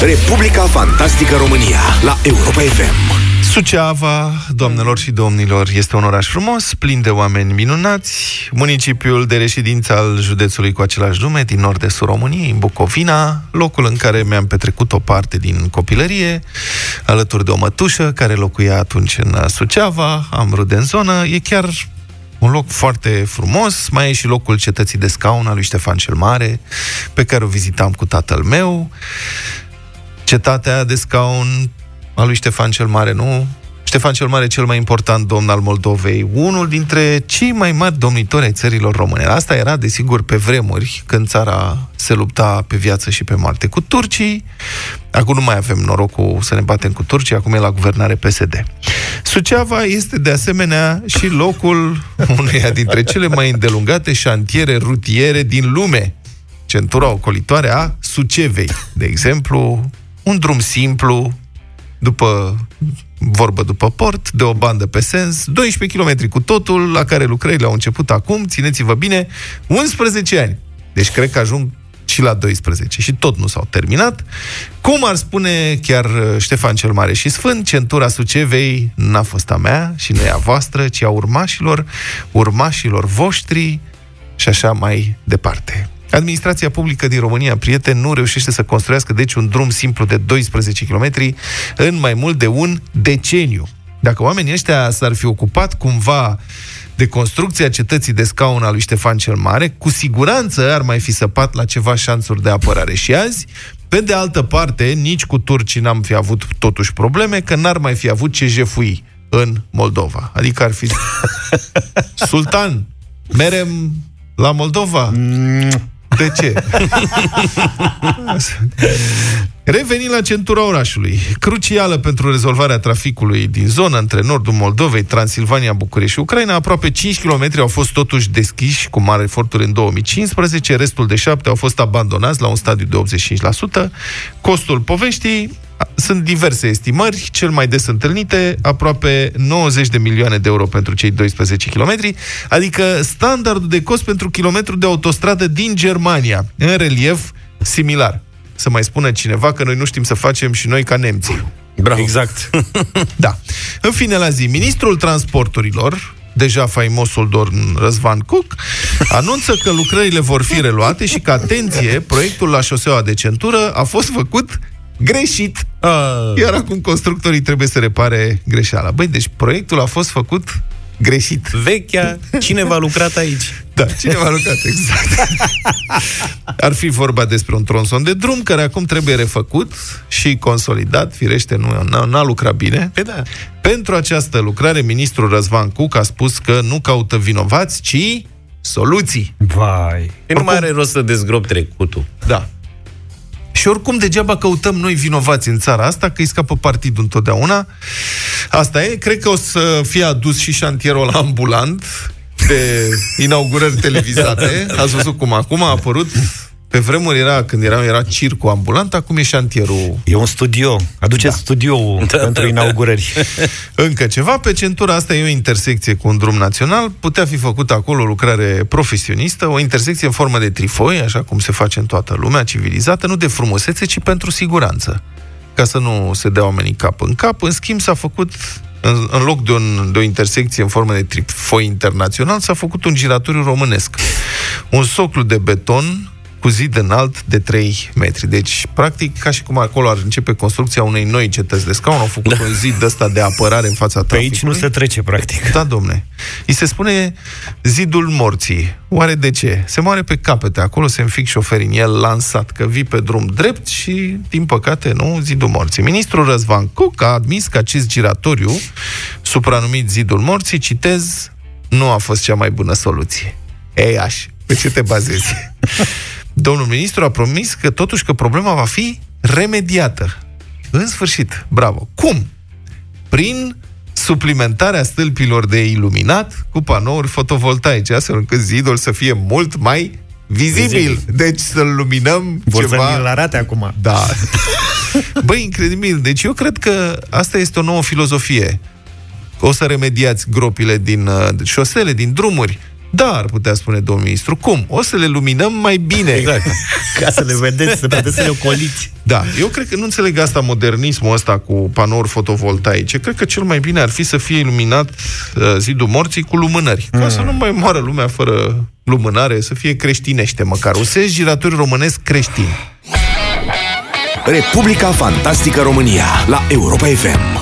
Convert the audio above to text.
Republica Fantastică România la Europa FM. Suceava, doamnelor și domnilor, este un oraș frumos, plin de oameni minunați, municipiul de reședință al județului cu același nume, din nord-estul României, în Bucovina, locul în care mi-am petrecut o parte din copilărie, alături de o mătușă care locuia atunci în Suceava, am rude în zonă, e chiar un loc foarte frumos, mai e și locul cetății de scaun al lui Ștefan cel Mare, pe care o vizitam cu tatăl meu. Cetatea de scaun al lui Ștefan cel Mare, nu? Ștefan cel Mare, cel mai important domn al Moldovei, unul dintre cei mai mari domnitori ai țărilor române. Asta era, desigur, pe vremuri, când țara se lupta pe viață și pe moarte cu turcii. Acum nu mai avem norocul să ne batem cu turcii, acum e la guvernare PSD. Suceava este, de asemenea, și locul uneia dintre cele mai îndelungate șantiere rutiere din lume. Centura ocolitoare a Sucevei. De exemplu, un drum simplu, după vorbă după port, de o bandă pe sens, 12 km cu totul, la care lucrările au început acum, țineți-vă bine, 11 ani. Deci cred că ajung și la 12 și tot nu s-au terminat. Cum ar spune chiar uh, Ștefan cel Mare și Sfânt, centura Sucevei n-a fost a mea și nu e a voastră, ci a urmașilor, urmașilor voștri și așa mai departe. Administrația publică din România, prieten, nu reușește să construiască deci un drum simplu de 12 km în mai mult de un deceniu. Dacă oamenii ăștia s-ar fi ocupat cumva de construcția cetății de scaun al lui Ștefan cel Mare, cu siguranță ar mai fi săpat la ceva șansuri de apărare. Și azi, pe de altă parte, nici cu turcii n-am fi avut totuși probleme, că n-ar mai fi avut ce jefui în Moldova. Adică ar fi... Sultan, merem la Moldova? Mm. De ce? Revenind la centura orașului, crucială pentru rezolvarea traficului din zonă între nordul Moldovei, Transilvania, București și Ucraina, aproape 5 km au fost totuși deschiși cu mare eforturi în 2015, restul de 7 au fost abandonați la un stadiu de 85%. Costul poveștii sunt diverse estimări, cel mai des întâlnite, aproape 90 de milioane de euro pentru cei 12 km, adică standardul de cost pentru kilometru de autostradă din Germania, în relief similar. Să mai spună cineva că noi nu știm să facem și noi ca nemții. Bravo. Exact. da. În fine, la zi, ministrul transporturilor, deja faimosul Dorn Răzvan Cook, anunță că lucrările vor fi reluate și că, atenție, proiectul la șoseaua de centură a fost făcut greșit. Uh. Iar acum constructorii trebuie să repare greșeala. Băi, deci proiectul a fost făcut greșit. Vechea, cineva a lucrat aici. Da, cineva a lucrat, exact. Ar fi vorba despre un tronson de drum care acum trebuie refăcut și consolidat, firește, nu n-a lucrat bine. Pe da. Pentru această lucrare, ministrul Răzvan Cuc a spus că nu caută vinovați, ci soluții. Vai. Nu mai are rost să dezgrop trecutul. Da. Și oricum degeaba căutăm noi vinovați în țara asta, că îi scapă partidul întotdeauna. Asta e. Cred că o să fie adus și șantierul la ambulant de inaugurări televizate. Ați văzut cum acum a apărut pe vremuri era, când era, era circul ambulant, acum e șantierul. E un studio. Aduceți da. studioul da, pentru da, inaugurări. Încă ceva. Pe centura asta e o intersecție cu un drum național. Putea fi făcută acolo o lucrare profesionistă, o intersecție în formă de trifoi, așa cum se face în toată lumea civilizată, nu de frumusețe, ci pentru siguranță. Ca să nu se dea oamenii cap în cap. În schimb, s-a făcut în, în loc de, un, de o intersecție în formă de trifoi internațional, s-a făcut un giratoriu românesc. Un soclu de beton cu zid înalt de 3 metri. Deci, practic, ca și cum acolo ar începe construcția unei noi cetăți de scaun, au făcut da. un zid ăsta de apărare în fața traficului. Pe aici nu se trece, practic. Da, domne. Îi se spune zidul morții. Oare de ce? Se moare pe capete. Acolo se înfic șoferii în el lansat, că vii pe drum drept și, din păcate, nu, zidul morții. Ministrul Răzvan Cuc a admis că acest giratoriu, supranumit zidul morții, citez, nu a fost cea mai bună soluție. Ei, aș, pe ce te bazezi? domnul ministru a promis că totuși că problema va fi remediată. În sfârșit, bravo. Cum? Prin suplimentarea stâlpilor de iluminat cu panouri fotovoltaice, astfel încât zidul să fie mult mai vizibil. vizibil. Deci să-l luminăm Vor ceva... să arate acum. Da. Băi, incredibil. Deci eu cred că asta este o nouă filozofie. O să remediați gropile din uh, șosele, din drumuri, Da, ar putea spune domnul ministru. Cum? O să le luminăm mai bine. Exact. Ca să le vedeți, să puteți să le ocoliți. Da, eu cred că nu înțeleg asta, modernismul ăsta cu panouri fotovoltaice. Cred că cel mai bine ar fi să fie iluminat uh, zidul morții cu lumânări. Ca mm. să nu mai moară lumea fără lumânare, să fie creștinește măcar. Un sens giratoriu românesc creștin. Republica Fantastică România la Europa FM.